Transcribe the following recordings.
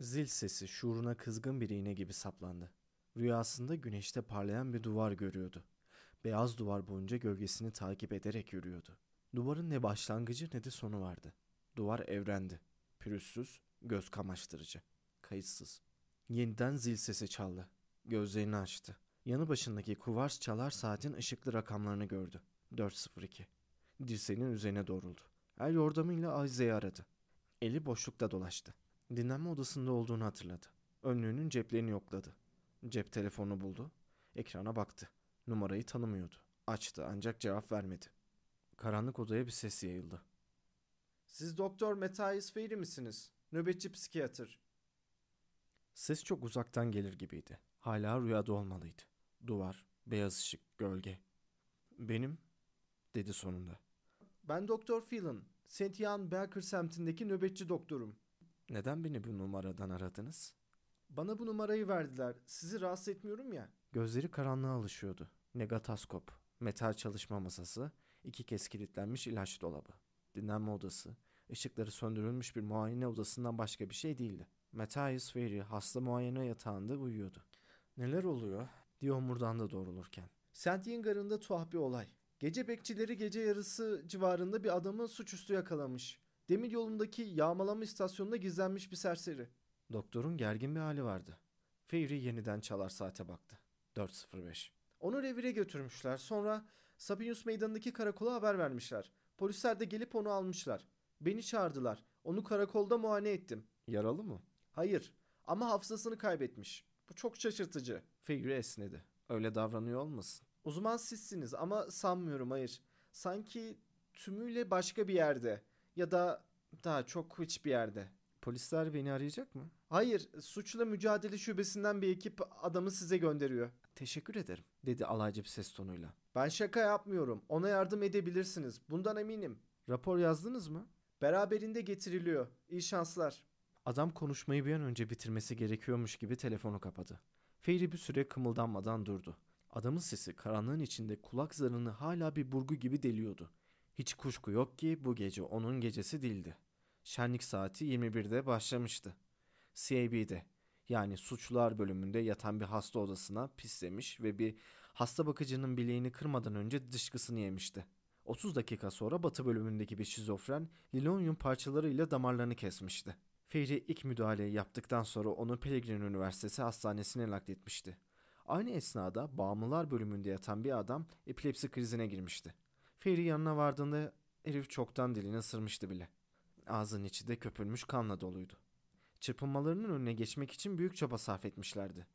Zil sesi şuuruna kızgın bir iğne gibi saplandı. Rüyasında güneşte parlayan bir duvar görüyordu. Beyaz duvar boyunca gölgesini takip ederek yürüyordu. Duvarın ne başlangıcı ne de sonu vardı. Duvar evrendi. Pürüzsüz, göz kamaştırıcı. Kayıtsız. Yeniden zil sesi çaldı. Gözlerini açtı. Yanı başındaki kuvars çalar saatin ışıklı rakamlarını gördü. 402. Dirseğinin üzerine doğruldu. El yordamıyla Azize'yi aradı. Eli boşlukta dolaştı. Dinlenme odasında olduğunu hatırladı. Önlüğünün ceplerini yokladı. Cep telefonu buldu. Ekrana baktı. Numarayı tanımıyordu. Açtı ancak cevap vermedi. Karanlık odaya bir ses yayıldı. Siz Doktor Matthias Fairy misiniz? Nöbetçi psikiyatr. Ses çok uzaktan gelir gibiydi. Hala rüyada olmalıydı. Duvar, beyaz ışık, gölge. Benim, dedi sonunda. Ben Doktor Phelan. St. Ian Belker semtindeki nöbetçi doktorum. Neden beni bu numaradan aradınız? Bana bu numarayı verdiler. Sizi rahatsız etmiyorum ya. Gözleri karanlığa alışıyordu. Negataskop, metal çalışma masası, iki kez kilitlenmiş ilaç dolabı, dinlenme odası, ışıkları söndürülmüş bir muayene odasından başka bir şey değildi. Matthias Ferry hasta muayene yatağında uyuyordu. Neler oluyor? diye omurdandı doğrulurken. St. Ian garında tuhaf bir olay. Gece bekçileri gece yarısı civarında bir adamı suçüstü yakalamış. Demir yolundaki yağmalama istasyonunda gizlenmiş bir serseri. Doktorun gergin bir hali vardı. Fevri yeniden çalar saate baktı. 4.05. Onu revire götürmüşler. Sonra Sabinus meydanındaki karakola haber vermişler. Polisler de gelip onu almışlar. Beni çağırdılar. Onu karakolda muayene ettim. Yaralı mı? Hayır ama hafızasını kaybetmiş. Bu çok şaşırtıcı. Fevri esnedi. Öyle davranıyor olmasın? Uzman sizsiniz ama sanmıyorum hayır. Sanki tümüyle başka bir yerde. Ya da daha çok hiçbir yerde. Polisler beni arayacak mı? Hayır, suçla mücadele şubesinden bir ekip adamı size gönderiyor. Teşekkür ederim, dedi alaycı bir ses tonuyla. Ben şaka yapmıyorum. Ona yardım edebilirsiniz. Bundan eminim. Rapor yazdınız mı? Beraberinde getiriliyor. İyi şanslar. Adam konuşmayı bir an önce bitirmesi gerekiyormuş gibi telefonu kapadı. Feyri bir süre kımıldanmadan durdu. Adamın sesi karanlığın içinde kulak zarını hala bir burgu gibi deliyordu. Hiç kuşku yok ki bu gece onun gecesi değildi. Şenlik saati 21'de başlamıştı. CAB'de yani suçlular bölümünde yatan bir hasta odasına pislemiş ve bir hasta bakıcının bileğini kırmadan önce dışkısını yemişti. 30 dakika sonra batı bölümündeki bir şizofren lilonyum parçalarıyla damarlarını kesmişti. Feyri ilk müdahaleyi yaptıktan sonra onu Pellegrin Üniversitesi hastanesine nakletmişti. Aynı esnada bağımlılar bölümünde yatan bir adam epilepsi krizine girmişti. Feyri yanına vardığında herif çoktan dilini ısırmıştı bile. Ağzının içi de köpürmüş kanla doluydu. Çırpınmalarının önüne geçmek için büyük çaba sarf etmişlerdi.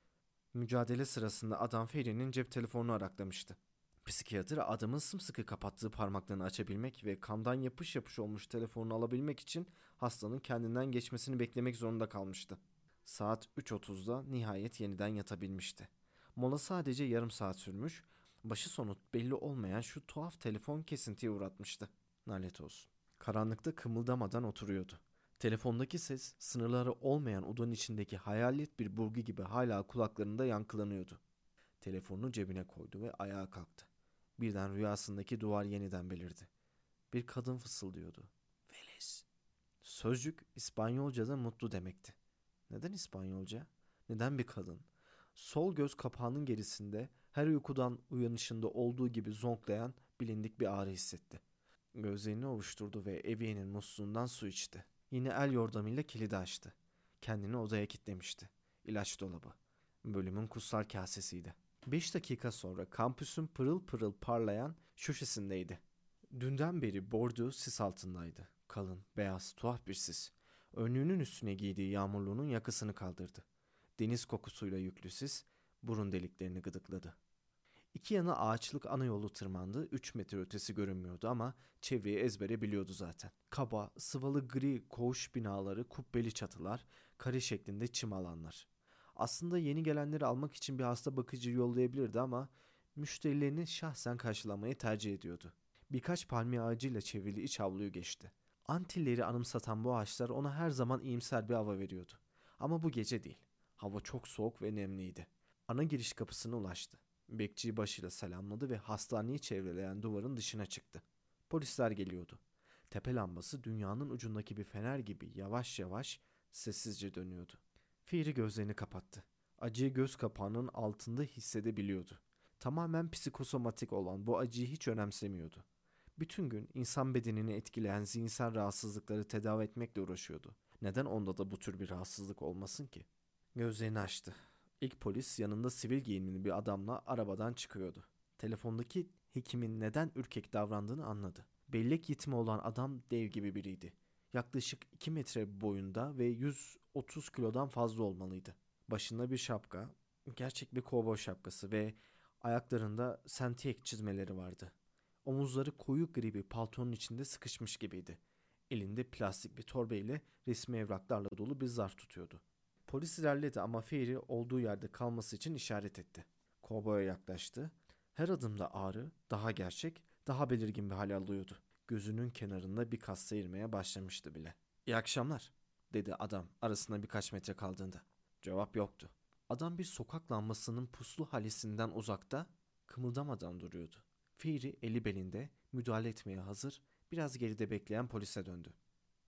Mücadele sırasında adam Feri'nin cep telefonunu araklamıştı. Psikiyatr adamın sımsıkı kapattığı parmaklarını açabilmek ve kandan yapış yapış olmuş telefonunu alabilmek için hastanın kendinden geçmesini beklemek zorunda kalmıştı. Saat 3.30'da nihayet yeniden yatabilmişti. Mola sadece yarım saat sürmüş, başı sonu belli olmayan şu tuhaf telefon kesintiye uğratmıştı. Nalet olsun. Karanlıkta kımıldamadan oturuyordu. Telefondaki ses sınırları olmayan odanın içindeki hayalet bir burgu gibi hala kulaklarında yankılanıyordu. Telefonunu cebine koydu ve ayağa kalktı. Birden rüyasındaki duvar yeniden belirdi. Bir kadın fısıldıyordu. Feliz. Sözcük İspanyolca'da mutlu demekti. Neden İspanyolca? Neden bir kadın? Sol göz kapağının gerisinde her uykudan uyanışında olduğu gibi zonklayan bilindik bir ağrı hissetti. Gözlerini ovuşturdu ve Eviye'nin musluğundan su içti. Yine el yordamıyla kilidi açtı. Kendini odaya kilitlemişti. İlaç dolabı. Bölümün kutsal kasesiydi. Beş dakika sonra kampüsün pırıl pırıl parlayan şuşesindeydi. Dünden beri bordo sis altındaydı. Kalın, beyaz, tuhaf bir sis. Önlüğünün üstüne giydiği yağmurluğunun yakasını kaldırdı. Deniz kokusuyla yüklü sis burun deliklerini gıdıkladı. İki yana ağaçlık ana yolu tırmandı. Üç metre ötesi görünmüyordu ama çevreyi ezbere biliyordu zaten. Kaba, sıvalı gri koğuş binaları, kubbeli çatılar, kare şeklinde çim alanlar. Aslında yeni gelenleri almak için bir hasta bakıcı yollayabilirdi ama müşterilerini şahsen karşılamayı tercih ediyordu. Birkaç palmiye ağacıyla çevrili iç avluyu geçti. Antilleri anımsatan bu ağaçlar ona her zaman iyimser bir hava veriyordu. Ama bu gece değil. Hava çok soğuk ve nemliydi. Ana giriş kapısına ulaştı. Bekçiyi başıyla selamladı ve hastaneyi çevreleyen duvarın dışına çıktı. Polisler geliyordu. Tepe lambası dünyanın ucundaki bir fener gibi yavaş yavaş sessizce dönüyordu. Firi gözlerini kapattı. Acıyı göz kapağının altında hissedebiliyordu. Tamamen psikosomatik olan bu acıyı hiç önemsemiyordu. Bütün gün insan bedenini etkileyen zihinsel rahatsızlıkları tedavi etmekle uğraşıyordu. Neden onda da bu tür bir rahatsızlık olmasın ki? Gözlerini açtı. İlk polis yanında sivil giyimli bir adamla arabadan çıkıyordu. Telefondaki hekimin neden ürkek davrandığını anladı. Bellek yitimi olan adam dev gibi biriydi. Yaklaşık 2 metre boyunda ve 130 kilodan fazla olmalıydı. Başında bir şapka, gerçek bir kovboy şapkası ve ayaklarında sentiyek çizmeleri vardı. Omuzları koyu gri bir paltonun içinde sıkışmış gibiydi. Elinde plastik bir torba ile resmi evraklarla dolu bir zarf tutuyordu. Polis ilerledi ama Fairy olduğu yerde kalması için işaret etti. Kovboya yaklaştı. Her adımda ağrı daha gerçek, daha belirgin bir hal alıyordu. Gözünün kenarında bir kas seyirmeye başlamıştı bile. İyi akşamlar, dedi adam arasında birkaç metre kaldığında. Cevap yoktu. Adam bir sokak lambasının puslu halisinden uzakta, kımıldamadan duruyordu. Fairy eli belinde, müdahale etmeye hazır, biraz geride bekleyen polise döndü.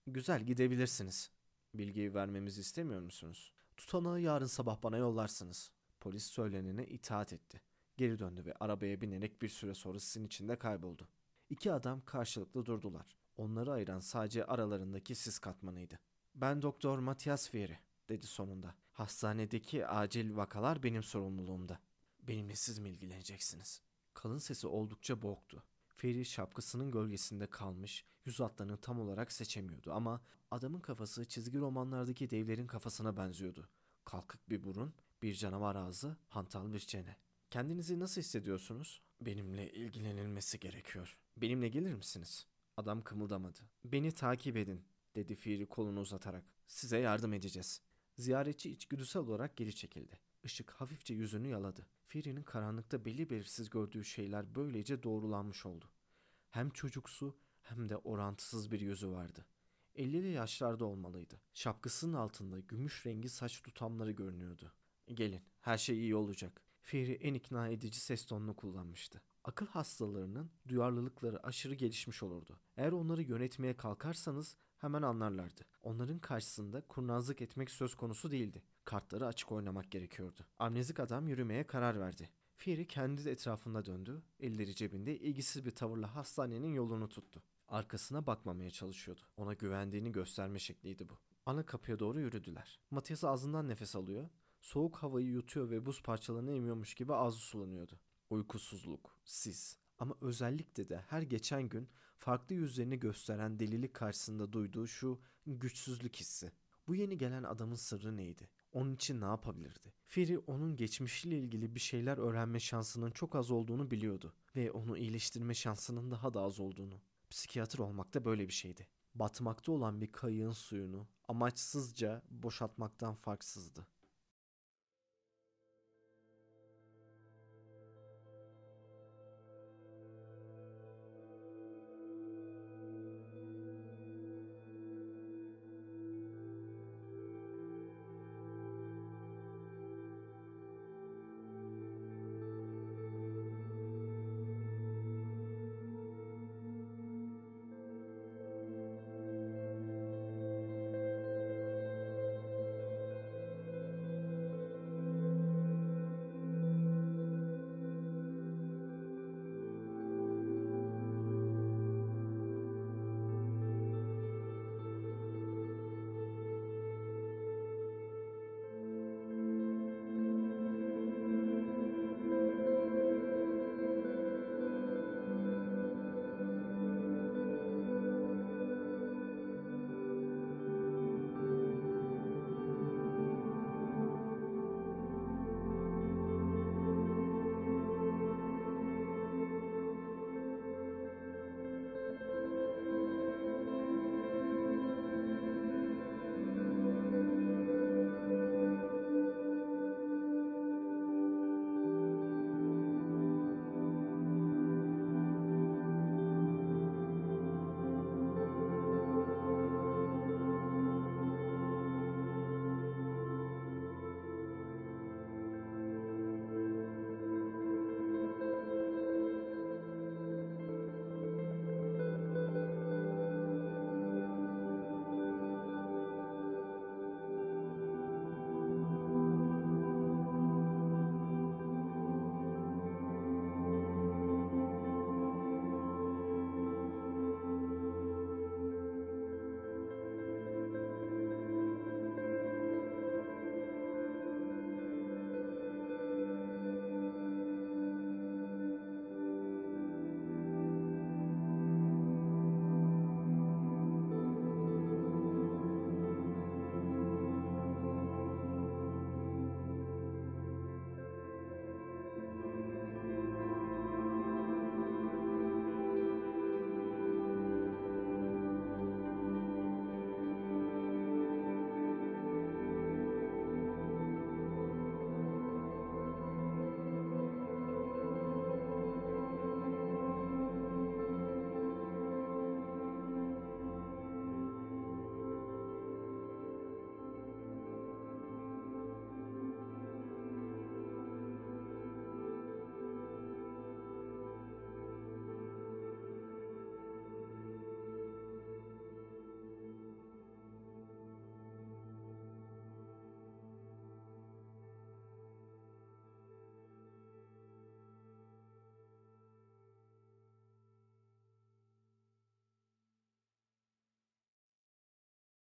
Güzel gidebilirsiniz. Bilgiyi vermemizi istemiyor musunuz? Tutanağı yarın sabah bana yollarsınız. Polis söylenene itaat etti. Geri döndü ve arabaya binerek bir süre sonra sizin içinde kayboldu. İki adam karşılıklı durdular. Onları ayıran sadece aralarındaki sis katmanıydı. Ben Doktor Matias Fieri, dedi sonunda. Hastanedeki acil vakalar benim sorumluluğumda. Benimle siz mi ilgileneceksiniz? Kalın sesi oldukça boğuktu. Feri şapkasının gölgesinde kalmış, yüz hatlarını tam olarak seçemiyordu ama adamın kafası çizgi romanlardaki devlerin kafasına benziyordu. Kalkık bir burun, bir canavar ağzı, hantal bir çene. Kendinizi nasıl hissediyorsunuz? Benimle ilgilenilmesi gerekiyor. Benimle gelir misiniz? Adam kımıldamadı. Beni takip edin, dedi Firi kolunu uzatarak. Size yardım edeceğiz. Ziyaretçi içgüdüsel olarak geri çekildi. Işık hafifçe yüzünü yaladı. Firi'nin karanlıkta belli belirsiz gördüğü şeyler böylece doğrulanmış oldu. Hem çocuksu hem de orantısız bir yüzü vardı. 50'li yaşlarda olmalıydı. Şapkasının altında gümüş rengi saç tutamları görünüyordu. Gelin, her şey iyi olacak. Firi en ikna edici ses tonunu kullanmıştı. Akıl hastalarının duyarlılıkları aşırı gelişmiş olurdu. Eğer onları yönetmeye kalkarsanız hemen anlarlardı. Onların karşısında kurnazlık etmek söz konusu değildi. Kartları açık oynamak gerekiyordu. Amnezik adam yürümeye karar verdi. Firi kendi etrafında döndü, elleri cebinde ilgisiz bir tavırla hastanenin yolunu tuttu. Arkasına bakmamaya çalışıyordu. Ona güvendiğini gösterme şekliydi bu. Ana kapıya doğru yürüdüler. Matias ağzından nefes alıyor, soğuk havayı yutuyor ve buz parçalarını emiyormuş gibi ağzı sulanıyordu. Uykusuzluk, sis ama özellikle de her geçen gün farklı yüzlerini gösteren delilik karşısında duyduğu şu güçsüzlük hissi. Bu yeni gelen adamın sırrı neydi? Onun için ne yapabilirdi? Feri onun geçmişiyle ilgili bir şeyler öğrenme şansının çok az olduğunu biliyordu ve onu iyileştirme şansının daha da az olduğunu. Psikiyatr olmak da böyle bir şeydi. Batmakta olan bir kayığın suyunu amaçsızca boşaltmaktan farksızdı.